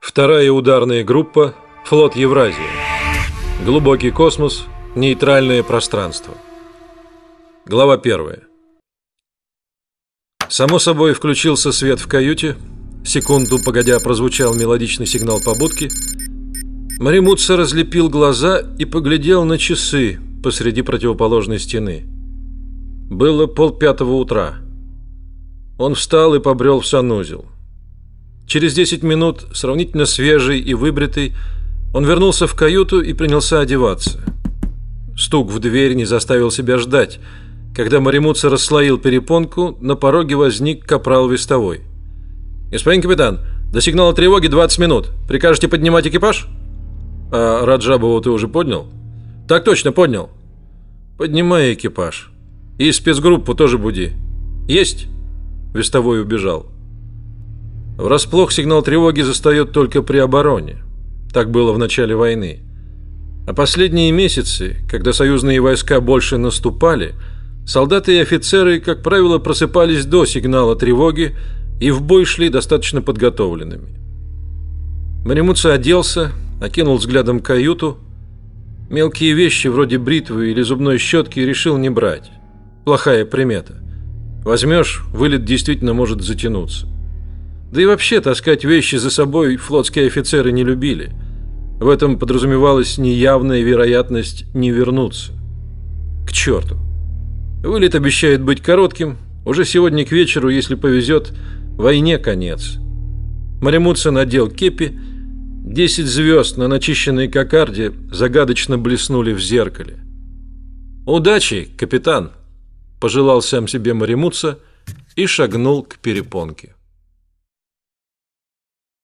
Вторая ударная группа Флот Евразии. Глубокий космос Нейтральное пространство. Глава первая. Само собой включился свет в каюте. Секунду погодя прозвучал мелодичный сигнал побудки. Маримутса разлепил глаза и поглядел на часы посреди противоположной стены. Было полпятого утра. Он встал и побрел в санузел Через 10 минут, сравнительно свежий и выбритый, он вернулся в каюту и принялся одеваться. Стук в дверь не заставил себя ждать. Когда Маримутса расслоил перепонку, на пороге возник капрал Вестовой. «Господин капитан, до сигнала тревоги 20 минут. Прикажете поднимать экипаж?» «А Раджабову ты уже поднял?» «Так точно, поднял». «Поднимай экипаж. И спецгруппу тоже буди». «Есть!» Вестовой убежал. Врасплох сигнал тревоги застает только при обороне. Так было в начале войны. А последние месяцы, когда союзные войска больше наступали, солдаты и офицеры, как правило, просыпались до сигнала тревоги и в бой шли достаточно подготовленными. Маримутса оделся, окинул взглядом каюту. Мелкие вещи, вроде бритвы или зубной щетки, решил не брать. Плохая примета. Возьмешь, вылет действительно может затянуться. Да и вообще таскать вещи за собой флотские офицеры не любили. В этом подразумевалась неявная вероятность не вернуться. К черту. Вылет обещает быть коротким. Уже сегодня к вечеру, если повезет, войне конец. Маримутса надел кепи. Десять звезд на начищенной кокарде загадочно блеснули в зеркале. «Удачи, капитан!» – пожелал сам себе Маримутса и шагнул к перепонке.